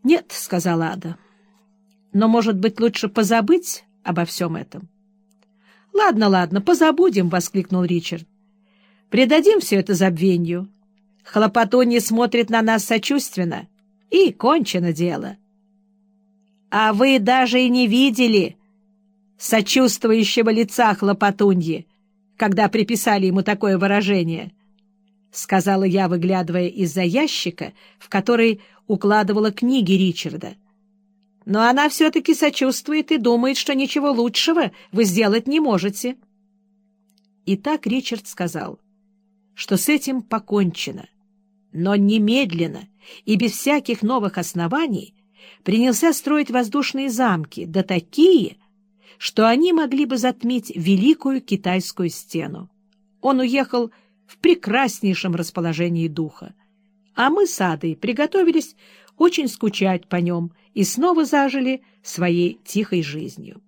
— Нет, — сказала Ада. — Но, может быть, лучше позабыть обо всем этом? — Ладно, ладно, позабудем, — воскликнул Ричард. — Предадим все это забвенью. Хлопотунья смотрит на нас сочувственно. И кончено дело. — А вы даже и не видели сочувствующего лица хлопотуньи, когда приписали ему такое выражение, — сказала я, выглядывая из-за ящика, в который укладывала книги Ричарда. Но она все-таки сочувствует и думает, что ничего лучшего вы сделать не можете. И так Ричард сказал, что с этим покончено, но немедленно и без всяких новых оснований принялся строить воздушные замки, да такие, что они могли бы затмить Великую Китайскую стену. Он уехал в прекраснейшем расположении духа, а мы с Адой приготовились очень скучать по нем и снова зажили своей тихой жизнью.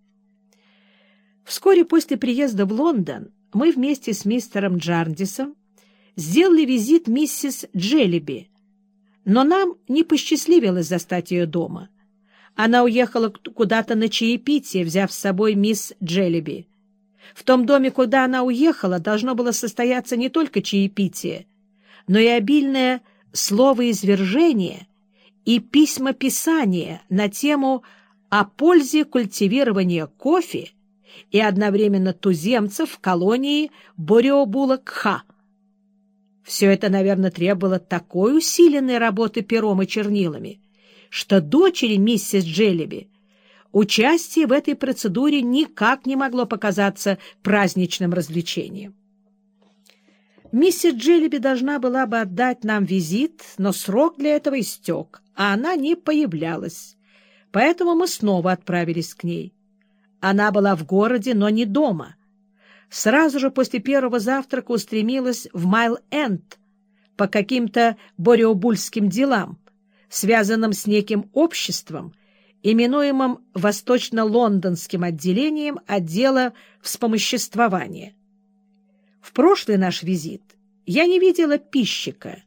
Вскоре после приезда в Лондон мы вместе с мистером Джардисом сделали визит миссис Джеллиби, но нам не посчастливилось застать ее дома. Она уехала куда-то на чаепитие, взяв с собой мисс Джеллиби. В том доме, куда она уехала, должно было состояться не только чаепитие, но и обильное словоизвержение и письма писания на тему о пользе культивирования кофе и одновременно туземцев в колонии Бориобула-Кха. Все это, наверное, требовало такой усиленной работы пером и чернилами, что дочери миссис Джеллиби участие в этой процедуре никак не могло показаться праздничным развлечением. Миссис Джеллиби должна была бы отдать нам визит, но срок для этого истек, а она не появлялась. Поэтому мы снова отправились к ней. Она была в городе, но не дома. Сразу же после первого завтрака устремилась в Майл-Энд по каким-то бореобульским делам, связанном с неким обществом, именуемым Восточно-Лондонским отделением отдела вспомоществования. В прошлый наш визит я не видела пищика.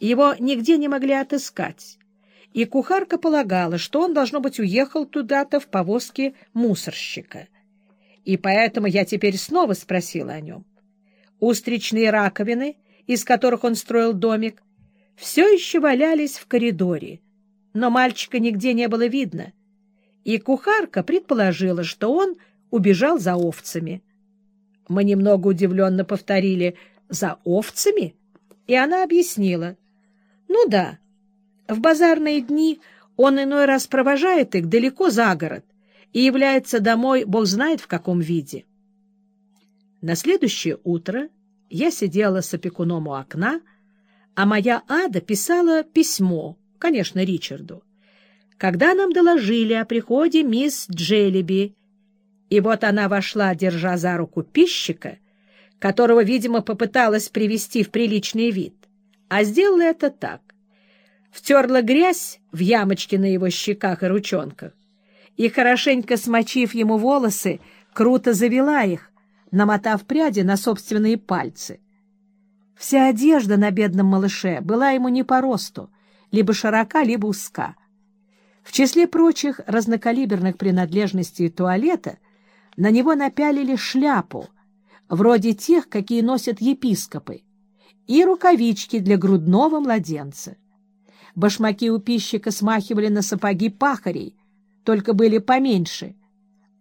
Его нигде не могли отыскать, и кухарка полагала, что он, должно быть, уехал туда-то в повозке мусорщика. И поэтому я теперь снова спросила о нем. Устричные раковины, из которых он строил домик, все еще валялись в коридоре, но мальчика нигде не было видно, и кухарка предположила, что он убежал за овцами. Мы немного удивленно повторили «за овцами?» и она объяснила. «Ну да, в базарные дни он иной раз провожает их далеко за город и является домой бог знает в каком виде». На следующее утро я сидела с опекуном у окна, а моя Ада писала письмо, конечно, Ричарду, когда нам доложили о приходе мисс Джеллиби. И вот она вошла, держа за руку пищика, которого, видимо, попыталась привести в приличный вид, а сделала это так. Втерла грязь в ямочки на его щеках и ручонках и, хорошенько смочив ему волосы, круто завела их, намотав пряди на собственные пальцы — Вся одежда на бедном малыше была ему не по росту, либо широка, либо узка. В числе прочих разнокалиберных принадлежностей туалета на него напялили шляпу, вроде тех, какие носят епископы, и рукавички для грудного младенца. Башмаки у пищика смахивали на сапоги пахарей, только были поменьше,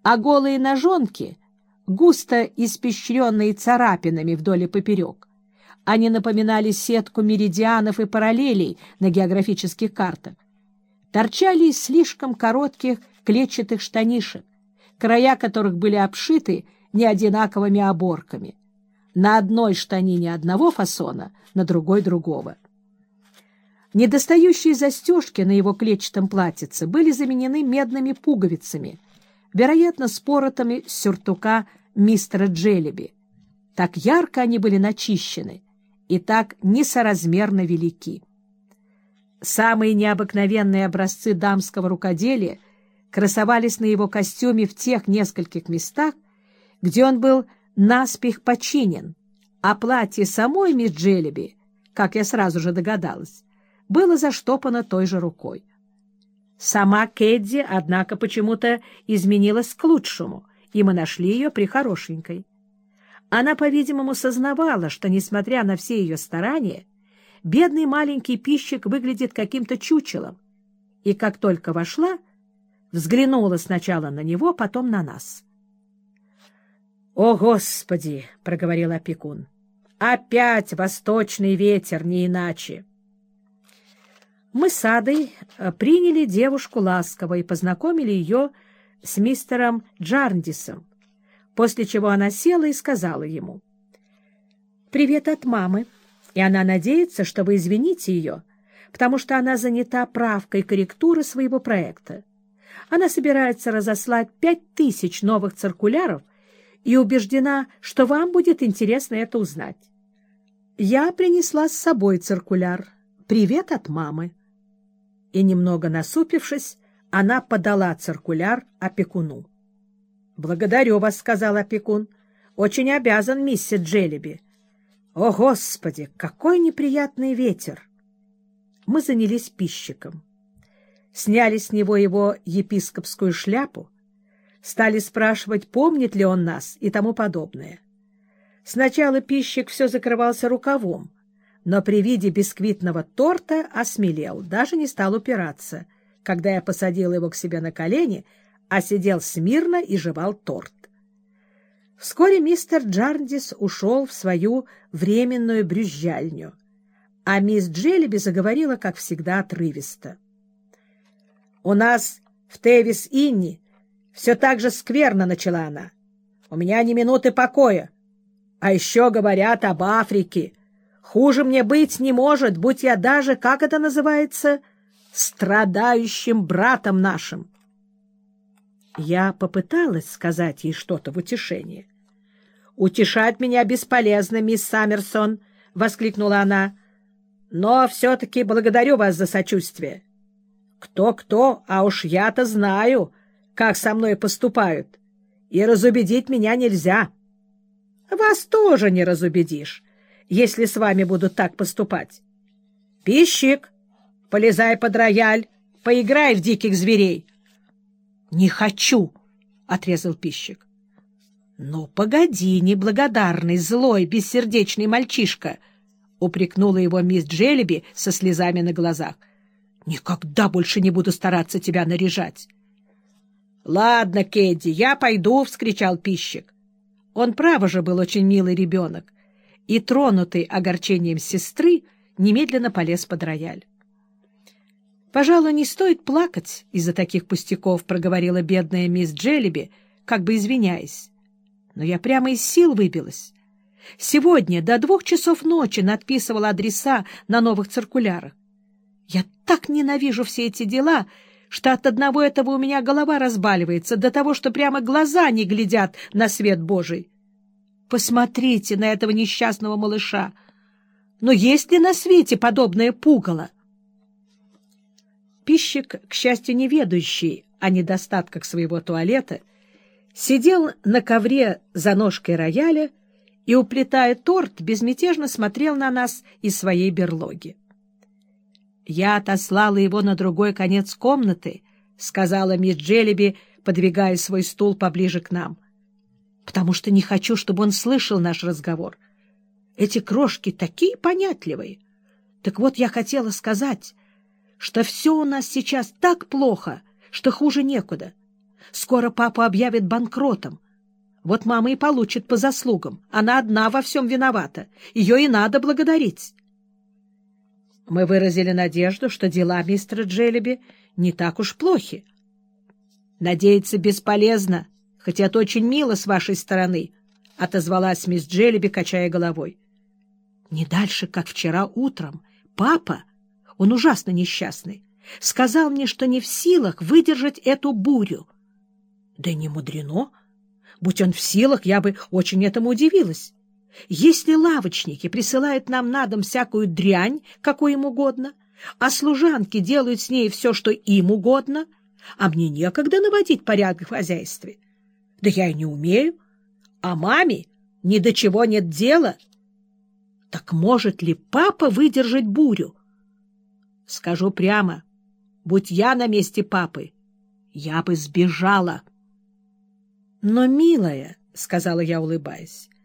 а голые ножонки, густо испещренные царапинами вдоль и поперек, они напоминали сетку меридианов и параллелей на географических картах. Торчали из слишком коротких клетчатых штанишек, края которых были обшиты неодинаковыми оборками. На одной штанине одного фасона, на другой — другого. Недостающие застежки на его клетчатом платьице были заменены медными пуговицами, вероятно, споротами с сюртука мистера Джеллиби. Так ярко они были начищены, и так несоразмерно велики. Самые необыкновенные образцы дамского рукоделия красовались на его костюме в тех нескольких местах, где он был наспех починен, а платье самой мисс Джеллиби, как я сразу же догадалась, было заштопано той же рукой. Сама Кэдди, однако, почему-то изменилась к лучшему, и мы нашли ее прихорошенькой. Она, по-видимому, сознавала, что, несмотря на все ее старания, бедный маленький пищик выглядит каким-то чучелом, и как только вошла, взглянула сначала на него, потом на нас. — О, Господи! — проговорил опекун. — Опять восточный ветер, не иначе! Мы с Адой э, приняли девушку ласково и познакомили ее с мистером Джарндисом, после чего она села и сказала ему. «Привет от мамы, и она надеется, что вы извините ее, потому что она занята правкой корректуры своего проекта. Она собирается разослать пять тысяч новых циркуляров и убеждена, что вам будет интересно это узнать. Я принесла с собой циркуляр. Привет от мамы. И, немного насупившись, она подала циркуляр опекуну. — Благодарю вас, — сказал опекун. — Очень обязан миссис Джелеби. — О, Господи, какой неприятный ветер! Мы занялись пищиком. Сняли с него его епископскую шляпу, стали спрашивать, помнит ли он нас и тому подобное. Сначала пищик все закрывался рукавом, но при виде бисквитного торта осмелел, даже не стал упираться — когда я посадил его к себе на колени, а сидел смирно и жевал торт. Вскоре мистер Джарндис ушел в свою временную брюзжальню, а мисс Джелеби заговорила, как всегда, отрывисто. — У нас в Тевис-Инни все так же скверно, — начала она. — У меня ни минуты покоя. А еще говорят об Африке. Хуже мне быть не может, будь я даже, как это называется, — страдающим братом нашим. Я попыталась сказать ей что-то в утешение. «Утешать меня бесполезно, мисс Саммерсон!» — воскликнула она. «Но все-таки благодарю вас за сочувствие. Кто-кто, а уж я-то знаю, как со мной поступают, и разубедить меня нельзя. Вас тоже не разубедишь, если с вами будут так поступать. Пищик!» Полезай под рояль, поиграй в диких зверей. — Не хочу, — отрезал пищик. — Ну, погоди, неблагодарный, злой, бессердечный мальчишка, — упрекнула его мисс Джелеби со слезами на глазах. — Никогда больше не буду стараться тебя наряжать. — Ладно, Кэдди, я пойду, — вскричал пищик. Он, право же, был очень милый ребенок, и, тронутый огорчением сестры, немедленно полез под рояль. «Пожалуй, не стоит плакать из-за таких пустяков», — проговорила бедная мисс Джеллиби, как бы извиняясь. «Но я прямо из сил выбилась. Сегодня до двух часов ночи надписывала адреса на новых циркулярах. Я так ненавижу все эти дела, что от одного этого у меня голова разбаливается до того, что прямо глаза не глядят на свет Божий. Посмотрите на этого несчастного малыша. Но есть ли на свете подобное пугало?» Пищик, к счастью, не ведущий о недостатках своего туалета, сидел на ковре за ножкой рояля и, уплетая торт, безмятежно смотрел на нас из своей берлоги. «Я отослала его на другой конец комнаты», — сказала мисс Джелеби, подвигая свой стул поближе к нам, «потому что не хочу, чтобы он слышал наш разговор. Эти крошки такие понятливые. Так вот, я хотела сказать, что все у нас сейчас так плохо, что хуже некуда. Скоро папа объявит банкротом. Вот мама и получит по заслугам. Она одна во всем виновата. Ее и надо благодарить. Мы выразили надежду, что дела мистера Джеллиби не так уж плохи. «Надеяться бесполезно, хотя это очень мило с вашей стороны», — отозвалась мисс Джеллиби, качая головой. «Не дальше, как вчера утром. Папа он ужасно несчастный. Сказал мне, что не в силах выдержать эту бурю. Да не мудрено. Будь он в силах, я бы очень этому удивилась. Если лавочники присылают нам на дом всякую дрянь, какой им угодно, а служанки делают с ней все, что им угодно, а мне некогда наводить порядок в хозяйстве. Да я и не умею. А маме ни до чего нет дела. Так может ли папа выдержать бурю? Скажу прямо, Будь я на месте папы, я бы сбежала. — Но, милая, — сказала я, улыбаясь, —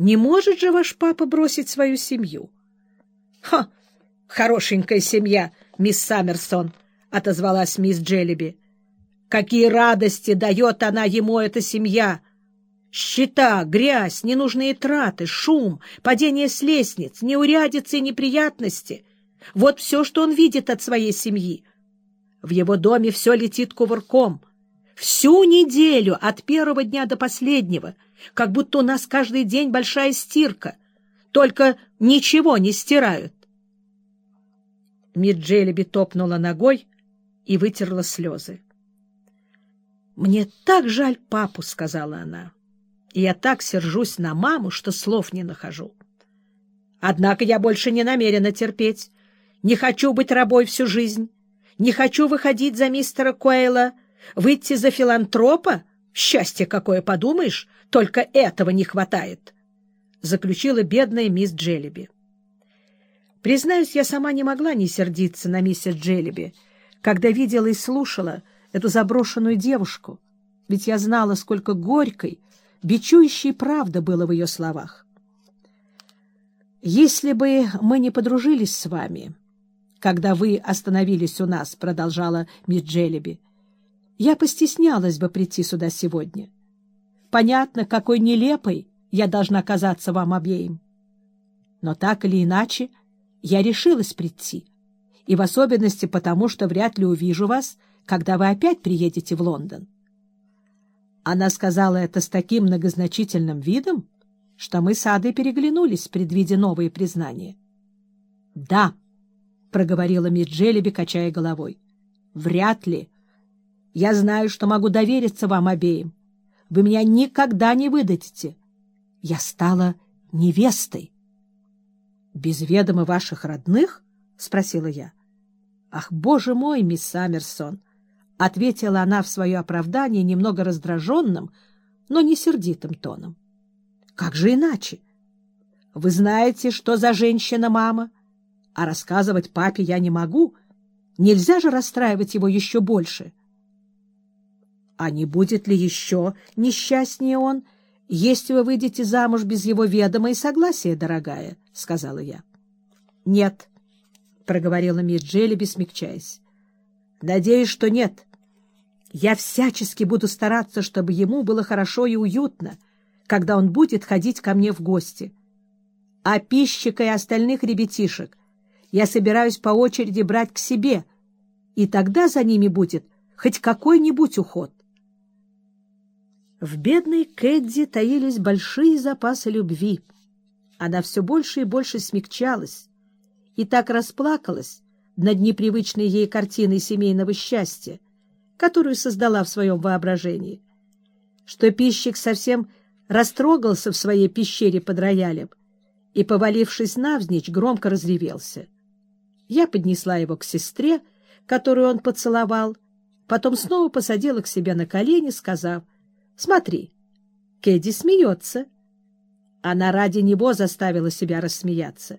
не может же ваш папа бросить свою семью? — Ха! Хорошенькая семья, мисс Саммерсон, — отозвалась мисс Джеллиби. — Какие радости дает она ему, эта семья! Счета, грязь, ненужные траты, шум, падение с лестниц, неурядицы и неприятности — вот все, что он видит от своей семьи. В его доме все летит кувырком. Всю неделю, от первого дня до последнего, как будто у нас каждый день большая стирка, только ничего не стирают. Миджелеби топнула ногой и вытерла слезы. «Мне так жаль папу», — сказала она. «И я так сержусь на маму, что слов не нахожу. Однако я больше не намерена терпеть. Не хочу быть рабой всю жизнь. Не хочу выходить за мистера Куэйла. Выйти за филантропа? Счастье какое, подумаешь, только этого не хватает», — заключила бедная мисс Джеллиби. Признаюсь, я сама не могла не сердиться на миссис Джеллиби, когда видела и слушала эту заброшенную девушку, ведь я знала, сколько горькой, бичующей правды было в ее словах. «Если бы мы не подружились с вами, когда вы остановились у нас», — продолжала мисс Джеллиби, — «я постеснялась бы прийти сюда сегодня. Понятно, какой нелепой я должна казаться вам обеим. Но так или иначе я решилась прийти, и в особенности потому, что вряд ли увижу вас, когда вы опять приедете в Лондон. Она сказала это с таким многозначительным видом, что мы с Адой переглянулись, предвидя новые признания. — Да, — проговорила мисс Джеллиби, качая головой, — вряд ли. Я знаю, что могу довериться вам обеим. Вы меня никогда не выдадите. Я стала невестой. — Без ведома ваших родных? — спросила я. — Ах, боже мой, мисс Саммерсон! — ответила она в свое оправдание немного раздраженным, но не сердитым тоном. — Как же иначе? Вы знаете, что за женщина мама? А рассказывать папе я не могу. Нельзя же расстраивать его еще больше. — А не будет ли еще несчастнее он, — если вы выйдете замуж без его ведома и согласия, дорогая, — сказала я. — Нет, — проговорила мисс Джеллиби, смягчаясь. — Надеюсь, что нет. Я всячески буду стараться, чтобы ему было хорошо и уютно, когда он будет ходить ко мне в гости. А пищика и остальных ребятишек я собираюсь по очереди брать к себе, и тогда за ними будет хоть какой-нибудь уход. В бедной Кэдди таились большие запасы любви. Она все больше и больше смягчалась и так расплакалась над непривычной ей картиной семейного счастья, которую создала в своем воображении, что пищик совсем растрогался в своей пещере под роялем и, повалившись навзничь, громко разревелся. Я поднесла его к сестре, которую он поцеловал, потом снова посадила к себе на колени, сказав — Смотри, Кэдди смеется. Она ради него заставила себя рассмеяться.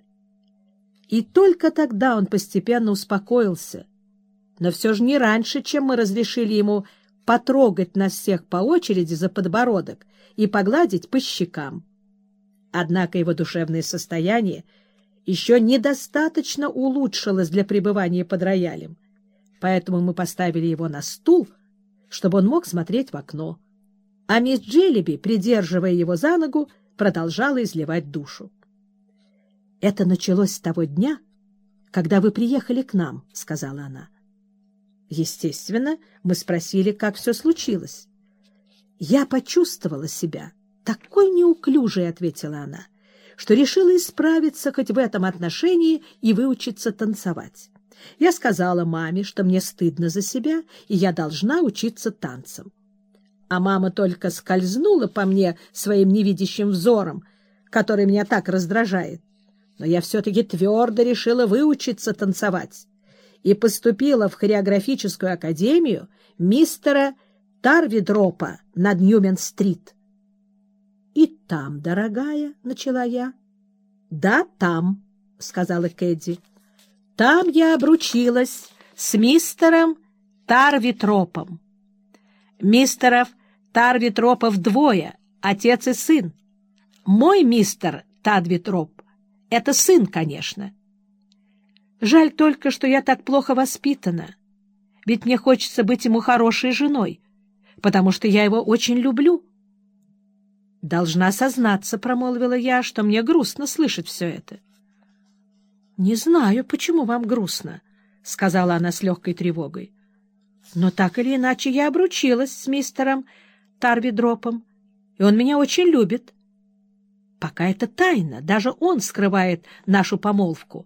И только тогда он постепенно успокоился, но все же не раньше, чем мы разрешили ему потрогать нас всех по очереди за подбородок и погладить по щекам. Однако его душевное состояние еще недостаточно улучшилось для пребывания под роялем, поэтому мы поставили его на стул, чтобы он мог смотреть в окно а мисс Джеллиби, придерживая его за ногу, продолжала изливать душу. — Это началось с того дня, когда вы приехали к нам, — сказала она. Естественно, мы спросили, как все случилось. Я почувствовала себя такой неуклюжей, — ответила она, — что решила исправиться хоть в этом отношении и выучиться танцевать. Я сказала маме, что мне стыдно за себя, и я должна учиться танцам а мама только скользнула по мне своим невидящим взором, который меня так раздражает. Но я все-таки твердо решила выучиться танцевать и поступила в хореографическую академию мистера Тарвидропа над Ньюмен-стрит. — И там, дорогая, — начала я. — Да, там, — сказала Кэдди. — Там я обручилась с мистером Тарвитропом. Мистеров Тарвитропов двое, отец и сын. Мой мистер Тадвитроп — это сын, конечно. Жаль только, что я так плохо воспитана, ведь мне хочется быть ему хорошей женой, потому что я его очень люблю. — Должна сознаться, — промолвила я, — что мне грустно слышать все это. — Не знаю, почему вам грустно, — сказала она с легкой тревогой. — Но так или иначе я обручилась с мистером Тарвидропом, и он меня очень любит. Пока это тайна, даже он скрывает нашу помолвку,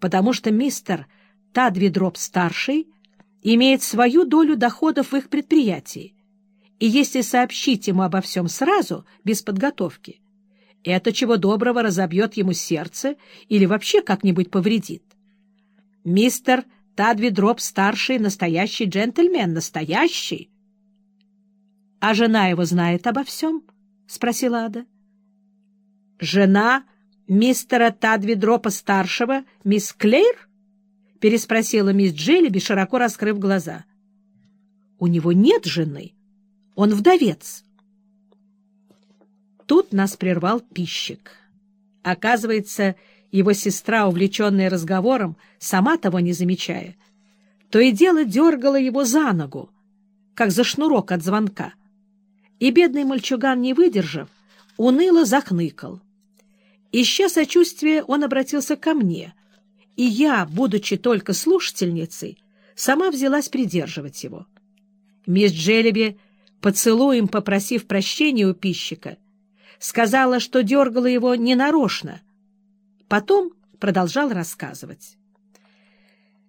потому что мистер Тадвидроп-старший имеет свою долю доходов в их предприятии, и если сообщить ему обо всем сразу, без подготовки, это чего доброго разобьет ему сердце или вообще как-нибудь повредит. Мистер Тадвидроп-старший настоящий джентльмен, настоящий. — А жена его знает обо всем? — спросила Ада. — Жена мистера Тадвидропа-старшего, мисс Клейр? — переспросила мисс Джеллиби, широко раскрыв глаза. — У него нет жены. Он вдовец. Тут нас прервал пищик. Оказывается, его сестра, увлеченная разговором, сама того не замечая, то и дело дергала его за ногу, как за шнурок от звонка. И бедный мальчуган, не выдержав, уныло захныкал. Ища сочувствия, он обратился ко мне, и я, будучи только слушательницей, сама взялась придерживать его. Мисс Джелеби поцелуем попросив прощения у пищика, сказала, что дергала его ненарочно. Потом продолжал рассказывать.